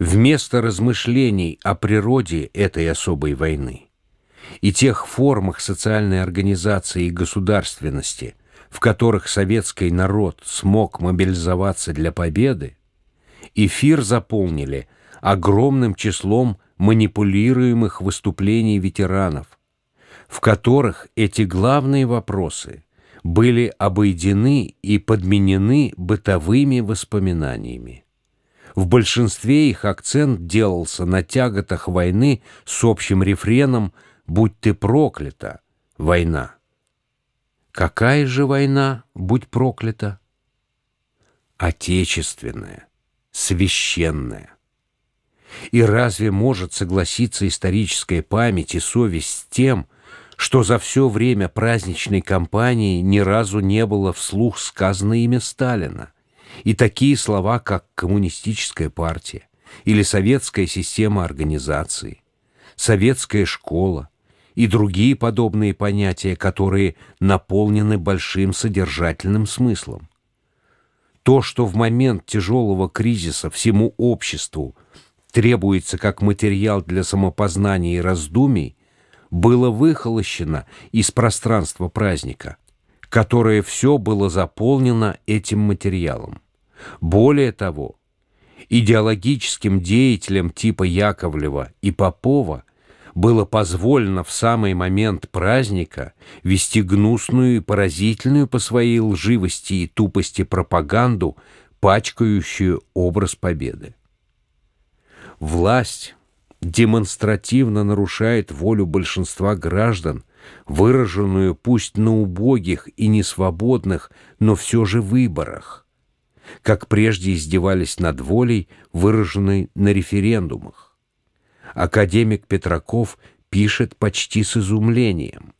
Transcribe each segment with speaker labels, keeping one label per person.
Speaker 1: Вместо размышлений о природе этой особой войны и тех формах социальной организации и государственности, в которых советский народ смог мобилизоваться для победы, эфир заполнили огромным числом манипулируемых выступлений ветеранов, в которых эти главные вопросы были обойдены и подменены бытовыми воспоминаниями. В большинстве их акцент делался на тяготах войны с общим рефреном «Будь ты проклята, война». Какая же война, будь проклята? Отечественная, священная. И разве может согласиться историческая память и совесть с тем, что за все время праздничной кампании ни разу не было вслух сказано имя Сталина, и такие слова, как «коммунистическая партия» или «советская система организации», «советская школа» и другие подобные понятия, которые наполнены большим содержательным смыслом. То, что в момент тяжелого кризиса всему обществу требуется как материал для самопознания и раздумий, было выхолощено из пространства праздника, которое все было заполнено этим материалом. Более того, идеологическим деятелям типа Яковлева и Попова было позволено в самый момент праздника вести гнусную и поразительную по своей лживости и тупости пропаганду, пачкающую образ победы. Власть демонстративно нарушает волю большинства граждан, выраженную пусть на убогих и несвободных, но все же выборах, как прежде издевались над волей, выраженной на референдумах. Академик Петраков пишет почти с изумлением.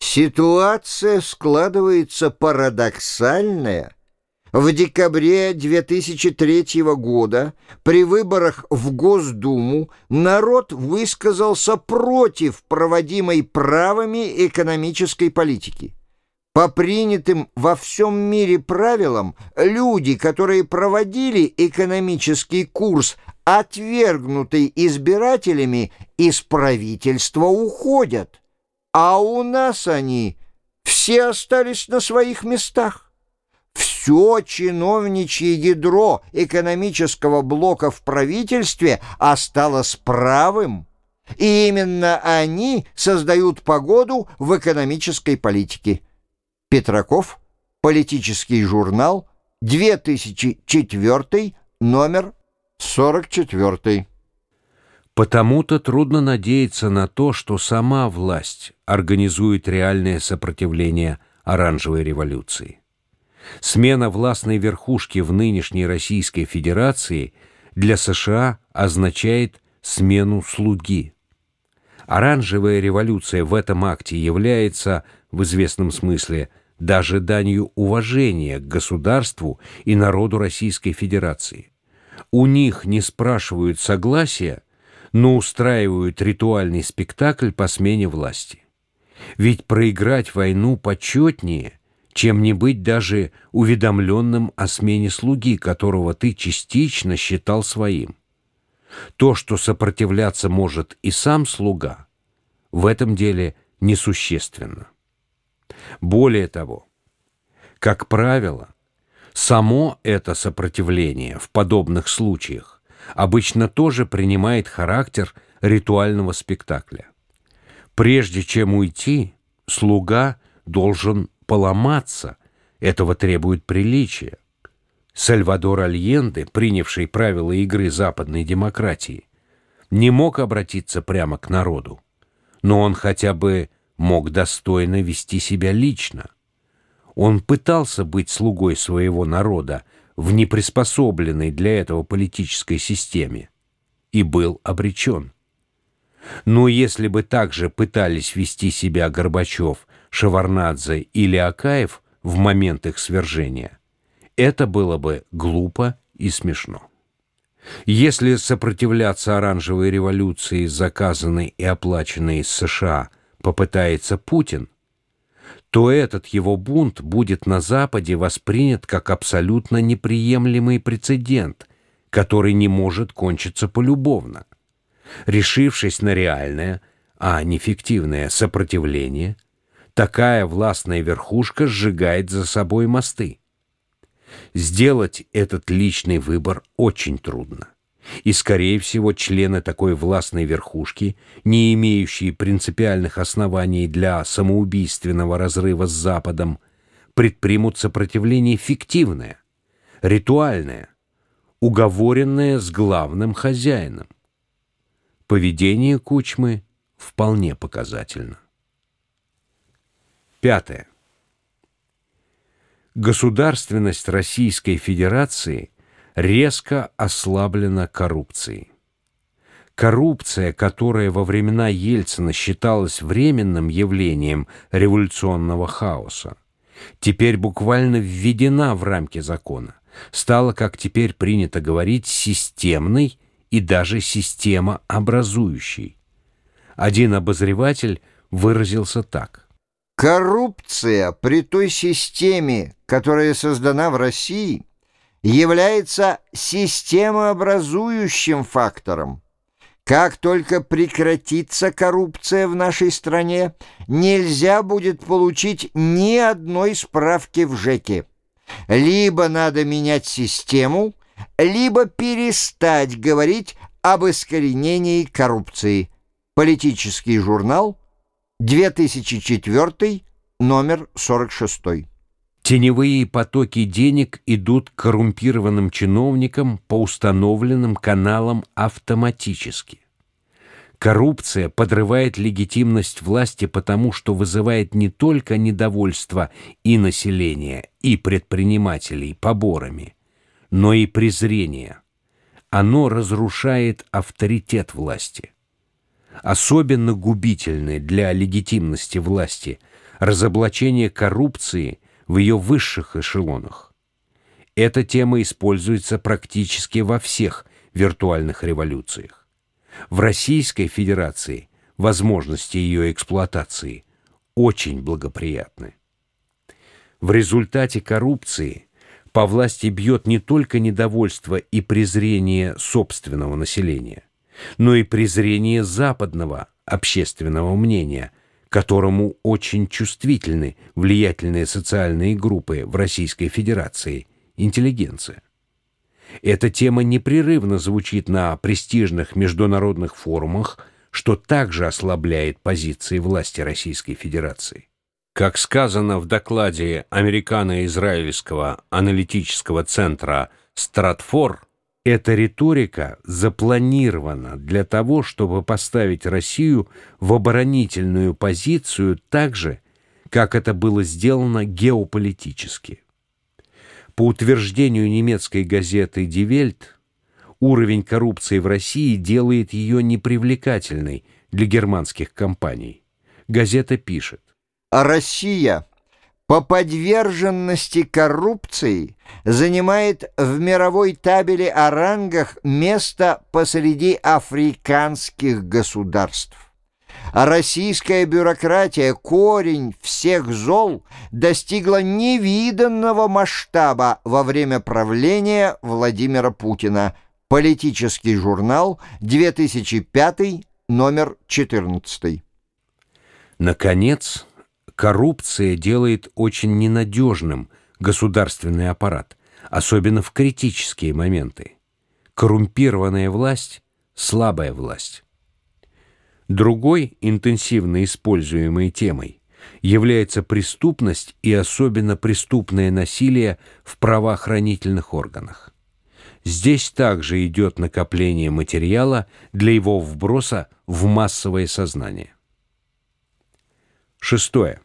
Speaker 2: Ситуация складывается парадоксальная – в декабре 2003 года при выборах в Госдуму народ высказался против проводимой правыми экономической политики. По принятым во всем мире правилам, люди, которые проводили экономический курс, отвергнутый избирателями, из правительства уходят. А у нас они все остались на своих местах все чиновничье ядро экономического блока в правительстве осталось правым, и именно они создают погоду в экономической политике. Петраков, политический журнал, 2004, номер 44.
Speaker 1: Потому-то трудно надеяться на то, что сама власть организует реальное сопротивление оранжевой революции. Смена властной верхушки в нынешней Российской Федерации для США означает смену слуги. Оранжевая революция в этом акте является, в известном смысле, даже данью уважения к государству и народу Российской Федерации. У них не спрашивают согласия, но устраивают ритуальный спектакль по смене власти. Ведь проиграть войну почетнее – чем не быть даже уведомленным о смене слуги, которого ты частично считал своим. То, что сопротивляться может и сам слуга, в этом деле несущественно. Более того, как правило, само это сопротивление в подобных случаях обычно тоже принимает характер ритуального спектакля. Прежде чем уйти, слуга должен поломаться, этого требует приличие. Сальвадор Альенде, принявший правила игры западной демократии, не мог обратиться прямо к народу, но он хотя бы мог достойно вести себя лично. Он пытался быть слугой своего народа в неприспособленной для этого политической системе и был обречен. Но если бы также пытались вести себя Горбачев Шеварнадзе или Акаев в момент их свержения, это было бы глупо и смешно. Если сопротивляться оранжевой революции, заказанной и оплаченной из США, попытается Путин, то этот его бунт будет на Западе воспринят как абсолютно неприемлемый прецедент, который не может кончиться полюбовно. Решившись на реальное, а не фиктивное сопротивление, такая властная верхушка сжигает за собой мосты. Сделать этот личный выбор очень трудно. И, скорее всего, члены такой властной верхушки, не имеющие принципиальных оснований для самоубийственного разрыва с Западом, предпримут сопротивление фиктивное, ритуальное, уговоренное с главным хозяином. Поведение Кучмы вполне показательно. Пятое. Государственность Российской Федерации резко ослаблена коррупцией. Коррупция, которая во времена Ельцина считалась временным явлением революционного хаоса, теперь буквально введена в рамки закона, стала, как теперь принято говорить, системной и даже системообразующей. Один обозреватель выразился так.
Speaker 2: Коррупция при той системе, которая создана в России, является системообразующим фактором. Как только прекратится коррупция в нашей стране, нельзя будет получить ни одной справки в ЖЭКе. Либо надо менять систему, либо перестать говорить об искоренении коррупции. Политический журнал, 2004, номер 46.
Speaker 1: Теневые потоки денег идут к коррумпированным чиновникам по установленным каналам автоматически. Коррупция подрывает легитимность власти потому, что вызывает не только недовольство и населения, и предпринимателей поборами, но и презрение. Оно разрушает авторитет власти. Особенно губительны для легитимности власти разоблачение коррупции – в ее высших эшелонах. Эта тема используется практически во всех виртуальных революциях. В Российской Федерации возможности ее эксплуатации очень благоприятны. В результате коррупции по власти бьет не только недовольство и презрение собственного населения, но и презрение западного общественного мнения – которому очень чувствительны влиятельные социальные группы в Российской Федерации, интеллигенция. Эта тема непрерывно звучит на престижных международных форумах, что также ослабляет позиции власти Российской Федерации. Как сказано в докладе Американо-Израильского аналитического центра «Стратфор», эта риторика запланирована для того, чтобы поставить Россию в оборонительную позицию так же, как это было сделано геополитически. По утверждению немецкой газеты «Die Welt», уровень коррупции в России делает ее непривлекательной для германских компаний. Газета пишет.
Speaker 2: А Россия по подверженности коррупции занимает в мировой табеле о рангах место посреди африканских государств. Российская бюрократия, корень всех зол, достигла невиданного масштаба во время правления Владимира Путина. Политический журнал, 2005, номер 14.
Speaker 1: Наконец, Коррупция делает очень ненадежным государственный аппарат, особенно в критические моменты. Коррумпированная власть – слабая власть. Другой интенсивно используемой темой является преступность и особенно преступное насилие в правоохранительных органах. Здесь также идет накопление материала для его вброса в массовое сознание. Шестое.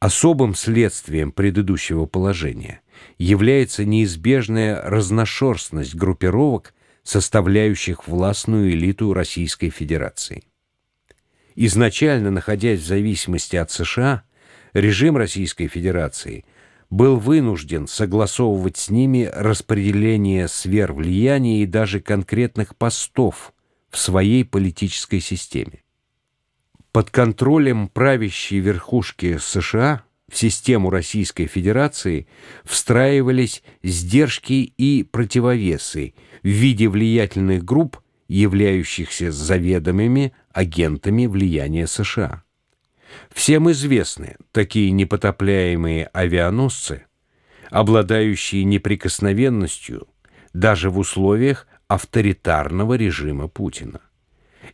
Speaker 1: Особым следствием предыдущего положения является неизбежная разношерстность группировок, составляющих властную элиту Российской Федерации. Изначально, находясь в зависимости от США, режим Российской Федерации был вынужден согласовывать с ними распределение сфер и даже конкретных постов в своей политической системе. Под контролем правящей верхушки США в систему Российской Федерации встраивались сдержки и противовесы в виде влиятельных групп, являющихся заведомыми агентами влияния США. Всем известны такие непотопляемые авианосцы, обладающие неприкосновенностью даже в условиях авторитарного режима Путина.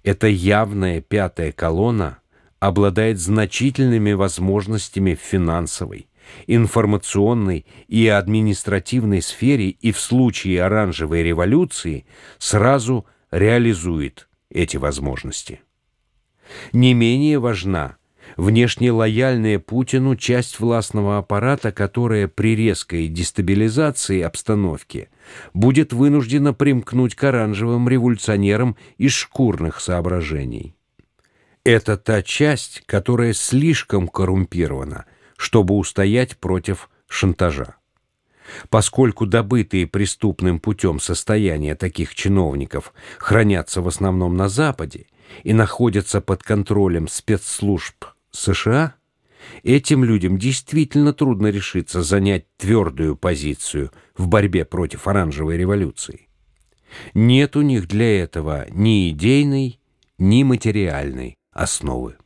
Speaker 1: Эта явная пятая колонна обладает значительными возможностями в финансовой, информационной и административной сфере и в случае оранжевой революции сразу реализует эти возможности. Не менее важна внешне лояльная Путину часть властного аппарата, которая при резкой дестабилизации обстановки будет вынуждена примкнуть к оранжевым революционерам из шкурных соображений. Это та часть, которая слишком коррумпирована, чтобы устоять против шантажа. Поскольку добытые преступным путем состояния таких чиновников хранятся в основном на Западе и находятся под контролем спецслужб США, этим людям действительно трудно решиться занять твердую позицию в борьбе против оранжевой революции. Нет у них для этого ни идейной, ни материальной основы.